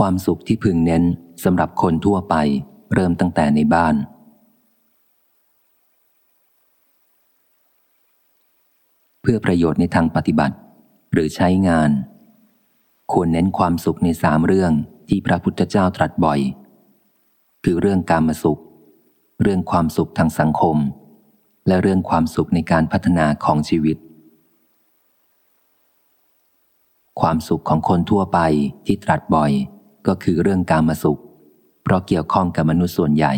ความสุขที่พึงเน้นสำหรับคนทั่วไป เริ่มตั้งแต่ในบ้าน เพื่อประโยชน์ในทางปฏิบัติ หรือใช้งาน ควรเน้นความสุขในสามเรื่องที่พระพุทธเจ้าตรัสบ่อย คือเรื่องการมสุข เรื่องความสุขทางสังคม และเรื่องความสุขในการพัฒนาของชีวิตความสุขของคนทั่วไปที่ตรัสบ่อย ก็คือเรื่องการมาสุข เพราะเกี่ยวข้องกับมนุษย์ส่วนใหญ่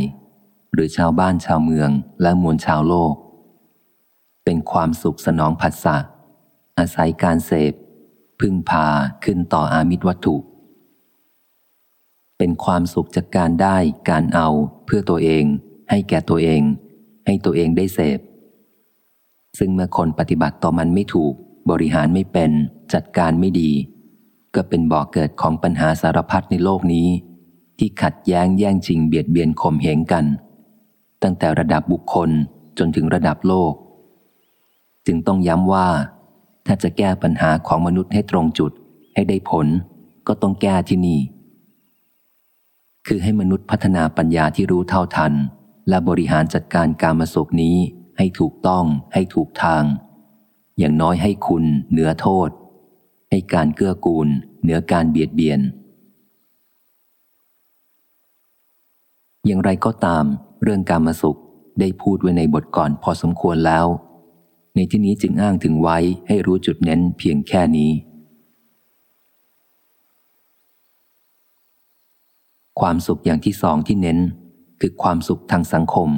หรือชาวบ้านชาวเมืองและมวลชาวโลก เป็นความสุขสนองผัสสะอาศัยการเสพ พึ่งพาขึ้นต่ออามิตรวัตถุ เป็นความสุขจากการได้การเอาเพื่อตัวเอง ให้แก่ตัวเอง ให้ตัวเองได้เสพ ซึ่งเมื่อคนปฏิบัติต่อมันไม่ถูกบริหารไม่เป็นจัดการไม่ดี ก็เป็นบ่อกเกิดของปัญหาสารพัดในโลกนี้ ที่ขัดแย้งแย่งชิงเบียดเบียนข่มเหงกัน ตั้งแต่ระดับบุคคลจนถึงระดับโลก จึงต้องย้ำว่า ถ้าจะแก้ปัญหาของมนุษย์ให้ตรงจุดให้ได้ผล ก็ต้องแก้ที่นี่ คือให้มนุษย์พัฒนาปัญญาที่รู้เท่าทัน และบริหารจัดการการมาสุกนี้ให้ถูกต้องให้ถูกทาง อย่างน้อยให้คุณเหนือโทษ ให้การเกื้อกูลเหนือการเบียดเบียน อย่างไรก็ตาม เรื่องการมาสุขได้พูดไว้ในบทก่อนพอสมควรแล้ว ในที่นี้จึงอ้างถึงไว้ให้รู้จุดเน้นเพียงแค่นี้ ความสุขอย่างที่สองที่เน้น คือความสุขทางสังคม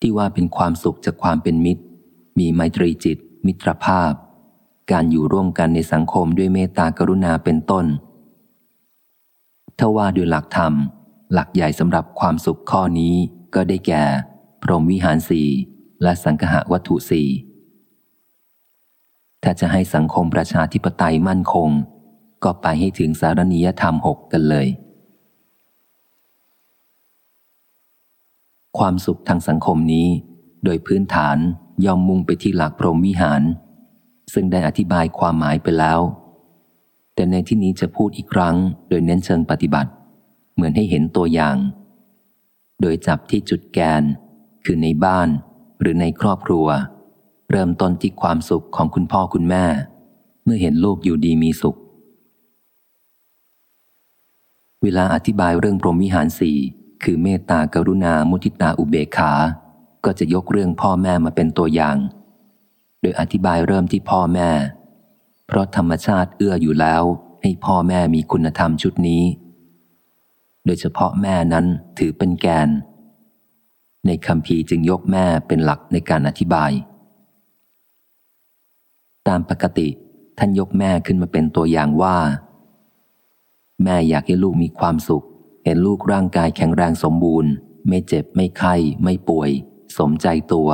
ที่ว่าเป็นความสุขจากความเป็นมิตร มีไมตรีจิต มิตรภาพ การอยู่ร่วมกันในสังคมด้วยเมตตากรุณาเป็นต้นถ้าว่าด้วยหลักธรรม หลักใหญ่สำหรับความสุขข้อนี้ก็ได้แก่ พรหมวิหารสี่และสังคหะวัตถุสี่ถ้าจะให้สังคมประชาธิปไตยมั่นคง ก็ไปให้ถึงสารณียธรรมหกกันเลย ความสุขทางสังคมนี้ โดยพื้นฐานย่อมมุ่งไปที่หลักพรหมวิหาร ซึ่งได้อธิบายความหมายไปแล้ว แต่ในที่นี้จะพูดอีกครั้ง โดยเน้นเชิงปฏิบัติ เหมือนให้เห็นตัวอย่าง โดยจับที่จุดแกน คือในบ้านหรือในครอบครัว เริ่มต้นที่ความสุขของคุณพ่อคุณแม่ เมื่อเห็นลูกอยู่ดีมีสุข เวลาอธิบายเรื่องพรหมวิหารสี่คือเมตตากรุณามุทิตาอุเบกขา ก็จะยกเรื่องพ่อแม่มาเป็นตัวอย่าง ดยอธิบายเริ่มที่พ่อแม่ เพราะธรรมชาติเอื้ออยู่แล้วให้พ่อแม่มีคุณธรรมชุดนี้ โดยเฉพาะแม่นั้นถือเป็นแกน ในคำพีจึงยกแม่เป็นหลักในการอธิบาย ตามปกติท่านยกแม่ขึ้นมาเป็นตัวอย่างว่า แม่อยากให้ลูกมีความสุข เห็นลูกร่างกายแข็งแรงสมบูรณ์ ไม่เจ็บไม่ไข้ ไม่ป่วย สมใจตัว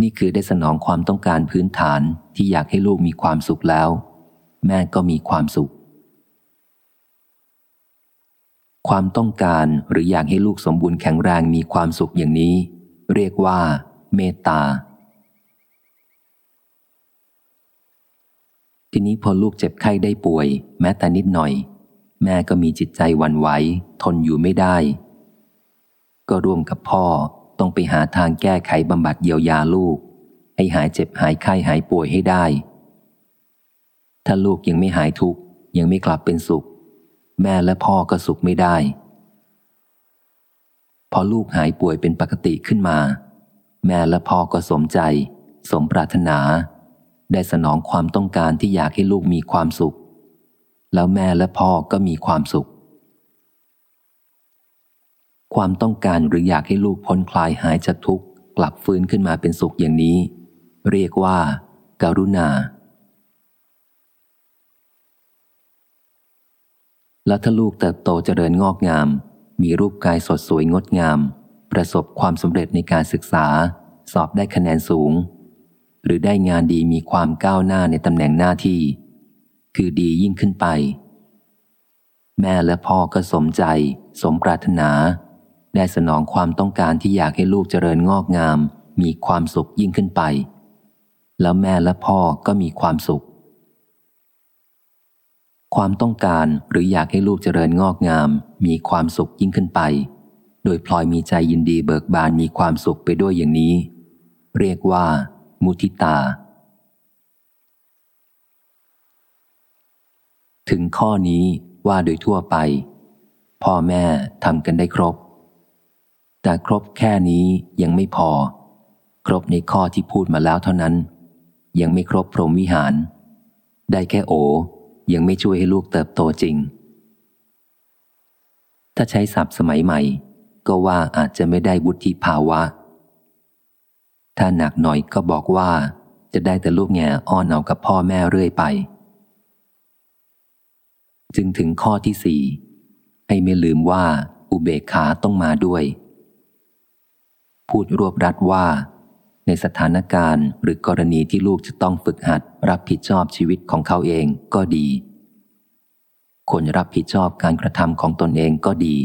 นี่คือได้สนองความต้องการพื้นฐานที่อยากให้ลูกมีความสุขแล้ว แม่ก็มีความสุข ความต้องการหรืออยากให้ลูกสมบูรณ์แข็งแรงมีความสุขอย่างนี้ เรียกว่า เมตตา ทีนี้พอลูกเจ็บไข้ได้ป่วย แม้แต่นิดหน่อย แม่ก็มีจิตใจวันไหว ทนอยู่ไม่ได้ ก็ร่วมกับพ่อ ต้องไปหาทางแก้ไขบำบัดเยียวยาลูก ให้หายเจ็บหายไข้หายป่วยให้ได้ ถ้าลูกยังไม่หายทุกข์ยังไม่กลับเป็นสุข แม่และพ่อก็สุขไม่ได้ พอลูกหายป่วยเป็นปกติขึ้นมา แม่และพ่อก็สมใจ สมปรารถนา ได้สนองความต้องการที่อยากให้ลูกมีความสุข แล้วแม่และพ่อก็มีความสุข ความต้องการหรืออยากให้ลูกพ้นคลายหายจากทุกข์กลับฟื้นขึ้นมาเป็นสุขอย่างนี้ เรียกว่าการุณา และถ้าลูกเติบโตเจริญงอกงาม มีรูปกายสดสวยงดงาม ประสบความสำเร็จในการศึกษา สอบได้คะแนนสูง หรือได้งานดีมีความก้าวหน้าในตำแหน่งหน้าที่ คือดียิ่งขึ้นไป แม่และพ่อก็สมใจ สมปรารถนา ได้สนองความต้องการที่อยากให้ลูกเจริญงอกงาม มีความสุขยิ่งขึ้นไป แล้วแม่และพ่อก็มีความสุข ความต้องการหรืออยากให้ลูกเจริญงอกงาม มีความสุขยิ่งขึ้นไป โดยพลอยมีใจยินดีเบิกบานมีความสุขไปด้วยอย่างนี้ เรียกว่า มุทิตา ถึงข้อนี้ว่าโดยทั่วไป พ่อแม่ทำกันได้ครบ แต่ครบแค่นี้ยังไม่พอ ครบในข้อที่พูดมาแล้วเท่านั้น ยังไม่ครบพรหมวิหาร ได้แค่โอ ยังไม่ช่วยให้ลูกเติบโตจริง ถ้าใช้ศัพท์สมัยใหม่ ก็ว่าอาจจะไม่ได้บุธิภาวะ ถ้าหนักหน่อยก็บอกว่า จะได้แต่ลูกแง่อ้อนเอากับพ่อแม่เรื่อยไป จึงถึงข้อที่สี่ให้ไม่ลืมว่าอุเบกขาต้องมาด้วย พูดรวบรัดว่า ในสถานการณ์หรือกรณีที่ลูกจะต้องฝึกหัด รับผิดชอบชีวิตของเขาเองก็ดีคนรับผิดชอบการกระทำของตนเองก็ดี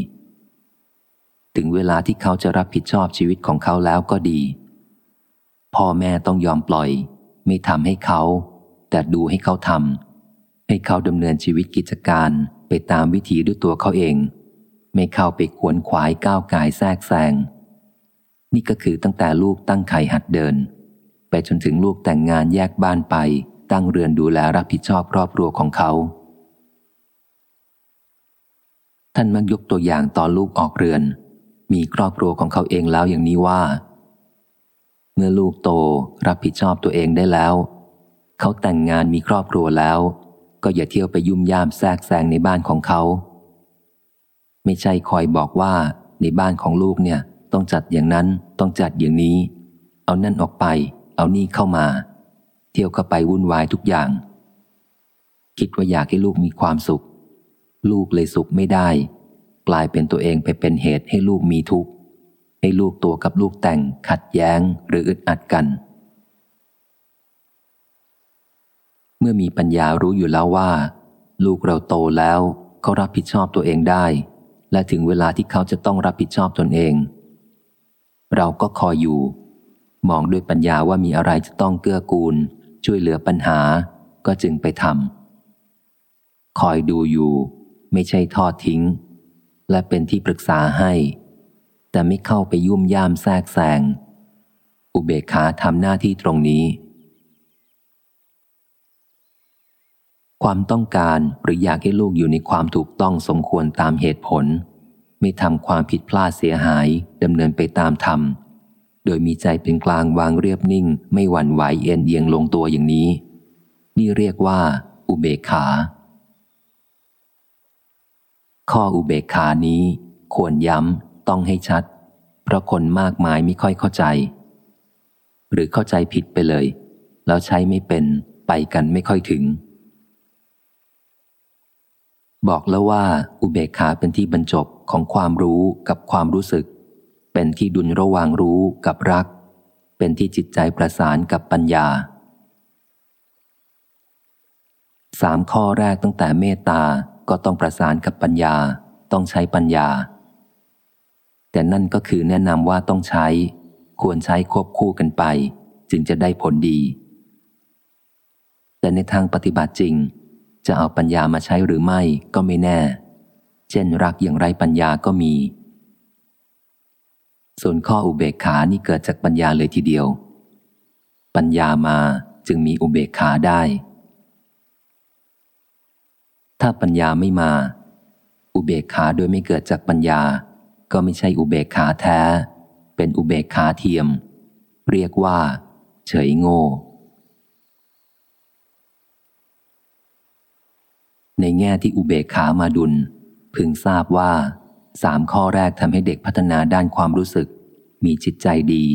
ถึงเวลาที่เขาจะรับผิดชอบชีวิตของเขาแล้วก็ดี พ่อแม่ต้องยอมปล่อย ไม่ทำให้เขา แต่ดูให้เขาทำให้เขาดำเนินชีวิตกิจการไปตามวิธีด้วยตัวเขาเอง ไม่เข้าไปขวนขวายก้าวกายแทรกแซง นี่ก็คือตั้งแต่ลูกตั้งไข่หัดเดิน ไปจนถึงลูกแต่งงานแยกบ้านไป ตั้งเรือนดูแลรับผิดชอบครอบครัวของเขา ท่านมักยกตัวอย่างตอนลูกออกเรือน มีครอบครัวของเขาเองแล้วอย่างนี้ว่า เมื่อลูกโตรับผิดชอบตัวเองได้แล้ว เขาแต่งงานมีครอบครัวแล้ว ก็อย่าเที่ยวไปยุ่มย่ามแทรกแซงในบ้านของเขา ไม่ใช่คอยบอกว่าในบ้านของลูกเนี่ย ต้องจัดอย่างนั้น ต้องจัดอย่างนี้ เอานั่นออกไป เอานี่เข้ามา เที่ยวเข้าไปวุ่นวายทุกอย่าง คิดว่าอยากให้ลูกมีความสุข ลูกเลยสุขไม่ได้ กลายเป็นตัวเองไปเป็นเหตุให้ลูกมีทุกข์ ให้ลูกตัวกับลูกแต่งขัดแย้งหรืออึดอัดกัน เมื่อมีปัญญารู้อยู่แล้วว่า ลูกเราโตแล้วเขารับผิดชอบตัวเองได้และถึงเวลาที่เขาจะต้องรับผิดชอบตนเอง เราก็คอยอยู่ มองด้วยปัญญาว่ามีอะไรจะต้องเกื้อกูล ช่วยเหลือปัญหาก็จึงไปทำคอยดูอยู่ ไม่ใช่ทอดทิ้ง และเป็นที่ปรึกษาให้ แต่ไม่เข้าไปยุ่มย่ามแทรกแซงอุเบกขาทำหน้าที่ตรงนี้ ความต้องการหรืออยากให้ลูกอยู่ในความถูกต้องสมควรตามเหตุผล ไม่ทำความผิดพลาดเสียหายดำเนินไปตามธรรม โดยมีใจเป็นกลางวางเรียบนิ่ง ไม่หวั่นไหวเอ็นเอียงลงตัวอย่างนี้ นี่เรียกว่า อุเบกขา ข้ออุเบกขานี้ ควรย้ำต้องให้ชัด เพราะคนมากมายไม่ค่อยเข้าใจ หรือเข้าใจผิดไปเลย แล้วใช้ไม่เป็นไปกันไม่ค่อยถึงบอกแล้วว่าอุเบกขาเป็นที่บรรจบ ของความรู้กับความรู้สึก เป็นที่ดุลระหว่างรู้กับรัก เป็นที่จิตใจประสานกับปัญญาสามข้อแรกตั้งแต่เมตตาก็ต้องประสานกับปัญญา ต้องใช้ปัญญา แต่นั่นก็คือแนะนำว่าต้องใช้ ควรใช้ควบคู่กันไป จึงจะได้ผลดี แต่ในทางปฏิบัติจริง จะเอาปัญญามาใช้หรือไม่ก็ไม่แน่ เช่นรักอย่างไรปัญญาก็มี ส่วนข้ออุเบกขานี่เกิดจากปัญญาเลยทีเดียว ปัญญามาจึงมีอุเบกขาได้ ถ้าปัญญาไม่มา อุเบกขาโดยไม่เกิดจากปัญญา ก็ไม่ใช่อุเบกขาแท้ เป็นอุเบกขาเทียม เรียกว่า เฉยโง่ในแง่ที่อุเบกขามาดุล พึงทราบว่าสามข้อแรกทำให้เด็กพัฒนาด้านความรู้สึก มีจิตใจดี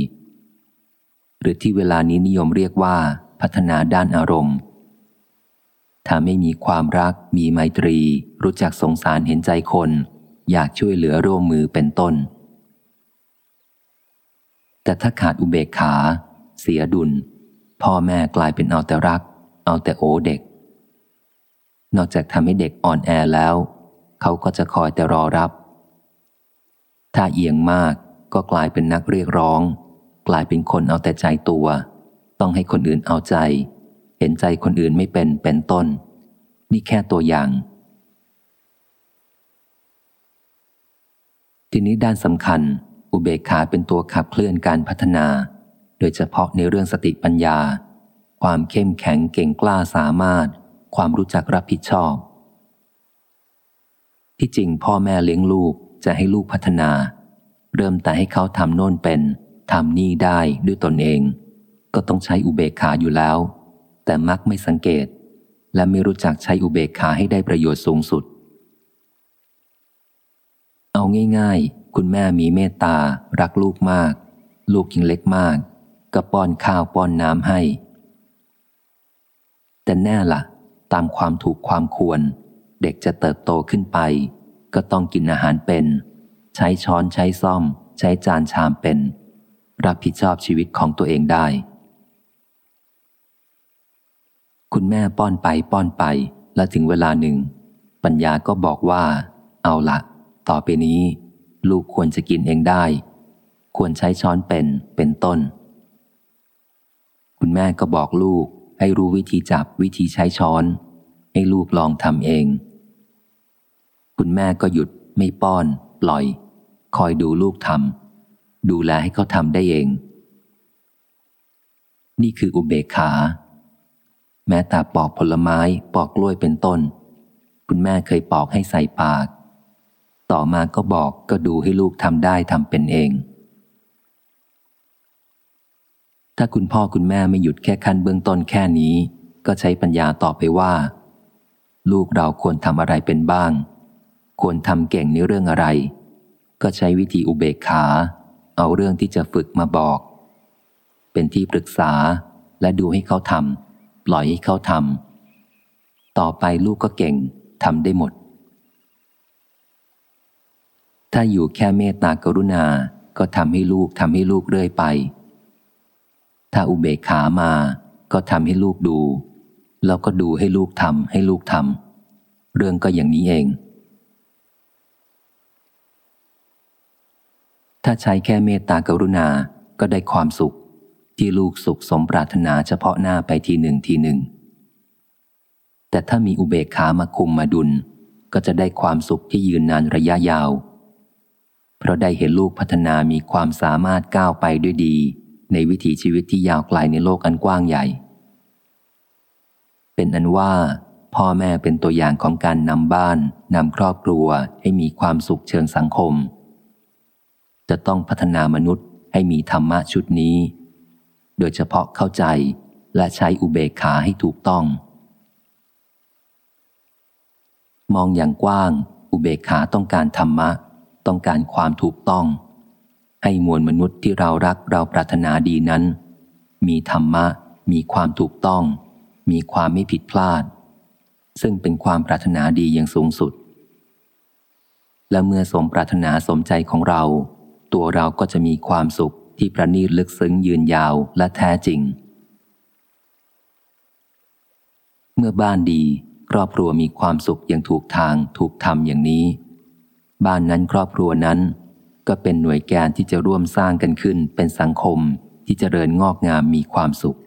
หรือที่เวลานี้นิยมเรียกว่าพัฒนาด้านอารมณ์ถ้าไม่มีความรัก มีไมตรี รู้จักสงสารเห็นใจคน อยากช่วยเหลือร่วมมือเป็นต้น แต่ถ้าขาดอุเบกขา เสียดุล พ่อแม่กลายเป็นเอาแต่รัก เอาแต่โอเด็ก นอกจากทำให้เด็กอ่อนแอแล้ว เขาก็จะคอยแต่รอรับ ถ้าเอียงมากก็กลายเป็นนักเรียกร้อง กลายเป็นคนเอาแต่ใจตัว ต้องให้คนอื่นเอาใจ เห็นใจคนอื่นไม่เป็นเป็นต้น นี่แค่ตัวอย่าง ทีนี้ด้านสำคัญ อุเบกขาเป็นตัวขับเคลื่อนการพัฒนา โดยเฉพาะในเรื่องสติปัญญา ความเข้มแข็งเก่งกล้าสามารถ ความรู้จักรับผิดชอบ ที่จริงพ่อแม่เลี้ยงลูกจะให้ลูกพัฒนา เริ่มแต่ให้เขาทำโน่นเป็นทำนี่ได้ด้วยตนเอง ก็ต้องใช้อุเบกขาอยู่แล้ว แต่มักไม่สังเกต และไม่รู้จักใช้อุเบกขาให้ได้ประโยชน์สูงสุด เอาง่ายๆ คุณแม่มีเมตตา รักลูกมาก ลูกยังเล็กมาก ก็ป้อนข้าวป้อนน้ำให้ แต่แน่ละ่ะ ตามความถูกความควร เด็กจะเติบโตขึ้นไป ก็ต้องกินอาหารเป็น ใช้ช้อนใช้ซ่อม ใช้จานชามเป็น รับผิดชอบชีวิตของตัวเองได้ คุณแม่ป้อนไปป้อนไปและถึงเวลาหนึ่ง ปัญญาก็บอกว่า เอาละต่อไปนี้ ลูกควรจะกินเองได้ ควรใช้ช้อนเป็นเป็นต้น คุณแม่ก็บอกลูกให้รู้วิธีจับวิธีใช้ช้อน ให้ลูกลองทำเอง คุณแม่ก็หยุดไม่ป้อน ปล่อย คอยดูลูกทำดูแลให้เขาทำได้เอง นี่คืออุเบกขา แม้แต่ปอกผลไม้ปอกกล้วยเป็นต้น คุณแม่เคยปอกให้ใส่ปาก ต่อมาก็บอกก็ดูให้ลูกทำได้ทำเป็นเอง ถ้าคุณพ่อคุณแม่ไม่หยุดแค่ขั้นเบื้องต้นแค่นี้ ก็ใช้ปัญญาต่อไปว่า ลูกเราควรทำอะไรเป็นบ้าง ควรทำเก่งในเรื่องอะไร ก็ใช้วิธีอุเบกขา เอาเรื่องที่จะฝึกมาบอก เป็นที่ปรึกษาและดูให้เขาทำปล่อยให้เขาทำต่อไปลูกก็เก่งทำได้หมด ถ้าอยู่แค่เมตตากรุณา ก็ทำให้ลูกทำให้ลูกเรื่อยไป ถ้าอุเบกขามาก็ทำให้ลูกดู แล้วก็ดูให้ลูกทำให้ลูกทำเรื่องก็อย่างนี้เอง ถ้าใช้แค่เมตตากรุณา ก็ได้ความสุข ที่ลูกสุขสมปรารถนาเฉพาะหน้าไปทีหนึ่งทีหนึ่ง แต่ถ้ามีอุเบกขามาคุมมาดุล ก็จะได้ความสุขที่ยืนนานระยะยาว เพราะได้เห็นลูกพัฒนามีความสามารถก้าวไปด้วยดี ในวิถีชีวิตที่ยาวไกลในโลกอันกว้างใหญ่ เป็นอันว่าพ่อแม่เป็นตัวอย่างของการนำบ้านนำครอบครัวให้มีความสุขเชิงสังคม จะต้องพัฒนามนุษย์ให้มีธรรมะชุดนี้ โดยเฉพาะเข้าใจและใช้อุเบกขาให้ถูกต้อง มองอย่างกว้าง อุเบกขาต้องการธรรมะ ต้องการความถูกต้อง ให้มวลมนุษย์ที่เรารักเราปรารถนาดีนั้น มีธรรมะ มีความถูกต้อง มีความไม่ผิดพลาด ซึ่งเป็นความปรารถนาดีอย่างสูงสุด และเมื่อสมปรารถนาสมใจของเรา ตัวเราก็จะมีความสุขที่ประณีตลึกซึ้งยืนยาวและแท้จริง เมื่อบ้านดีครอบครัวมีความสุขอย่างถูกทางถูกทำอย่างนี้ บ้านนั้นครอบครัวนั้น ก็เป็นหน่วยแกนที่จะร่วมสร้างกันขึ้นเป็นสังคมที่จเจริญงอกงามมีความสุข